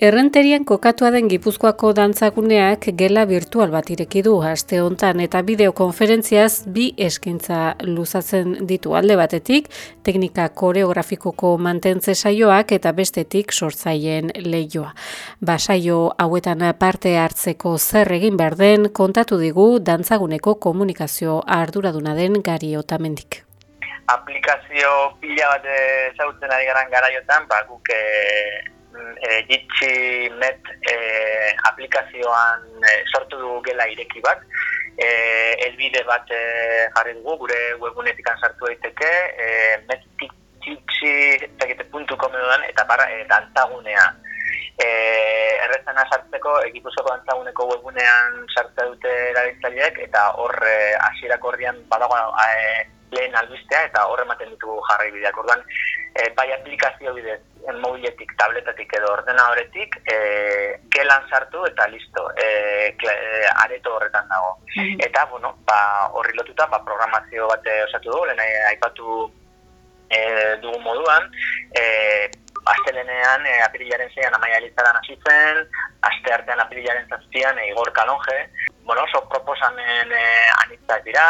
Errenterian kokatua den Gipuzkoako dantzaguneak gela virtual bat ireki du aste hontan eta bideokonferentziaz bi eskintza luzatzen ditu alde batetik, teknika koreografikoko mantentze saioak eta bestetik sortzaien leioa. Basaio hauetan parte hartzeko zer egin behar den kontatu digu dantzaguneko komunikazio arduraduna den gari otamendik. Aplikazio pila bat zautzen ari garan garaiotan, ba, guk eh, e, jitsi met e, aplikazioan e, sortu dugu gela ireki bat, e, elbide bat e, jarri dugu, gure webunetik sartu daiteke, e, met jitsi.com eta barra e, dantagunea. E, errezena sartzeko, egipuzoko dantzaguneko webunean sartza dute erabiltzaileek eta hor e, hasierako horrian badago e, lehen albistea eta horre ematen ditugu jarri bideak. Orduan, e, bai aplikazio bidez, mobiletik, tabletatik edo ordena horretik, e, gelan sartu eta listo, e, kle, areto horretan dago. Mhm. Eta, bueno, ba, horri lotuta, ba, programazio bat osatu dugu, lehen aipatu e, dugu moduan, e, Astelenean, e, apirilaren zeian amaia elizaran hasi zen, aste artean apirilaren zazpian, e, Igor Kalonge, bueno, oso proposamen e, anitzak dira,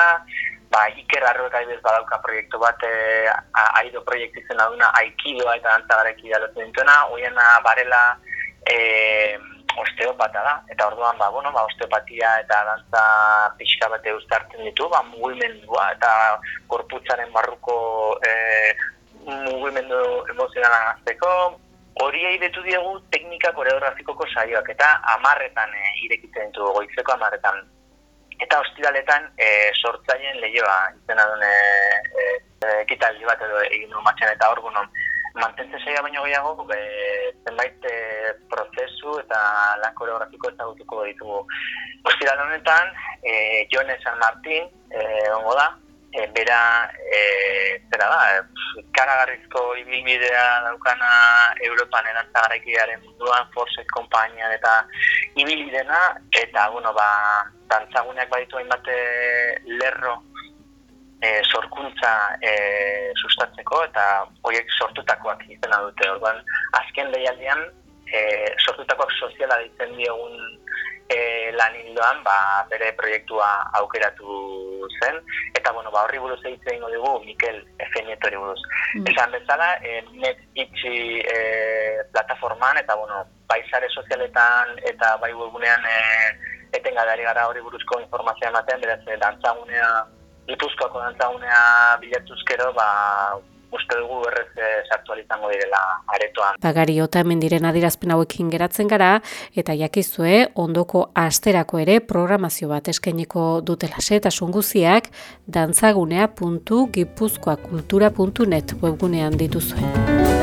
ba, Iker Arroeka ibez badauka proiektu bat, e, aido proiektu izan aduna, aikidoa eta dantzagareki dalotzen dituena, hoien barela e, osteopata da, eta orduan, ba, bueno, ba, osteopatia eta dantza pixka bat eustartzen ditu, ba, mugimendua eta korputzaren barruko e, mugimendu emozionala azteko, hori eidetu diegu teknika koreografikoko saioak, eta amarretan e, irekitzen ditu, goizeko amarretan eta ostiraletan e, sortzaien lehioa izena dune e, e, ekitaldi bat edo egin du matxan eta hor gunon mantentze saia baino gehiago e, zenbait e, prozesu eta lan koreografiko ezagutuko ditugu. Ostiral honetan e, Jone San Martin e, ongo da e, bera e, zera da e, karagarrizko ibilbidea daukana Europan erantzagarakiaren munduan Forset Kompainan eta ibilidena eta bueno ba dantzaguneak baditu hainbat eh, lerro e, sorkuntza e, sustatzeko eta horiek sortutakoak izena dute. Orduan, azken lehialdian e, sortutakoak soziala ditzen diogun e, lan hildoan ba, bere proiektua aukeratu zen. Eta bueno, ba, horri buruz egiten dugu Mikel Efenieto hori buruz. Mm. Esan bezala, e, net itxi e, plataforman eta bueno, baizare sozialetan eta bai webunean e, eten gadari gara hori buruzko informazioa ematen, beraz, eh, dantzagunea, ipuzkoako dantzagunea bilatuzkero, ba, uste dugu errez eh, sartu izango direla aretoan. Bagari ota hemen diren adirazpen hauekin geratzen gara, eta jakizue, ondoko asterako ere programazio bat eskainiko dutela se eta sunguziak dantzagunea.gipuzkoakultura.net webgunean dituzuen.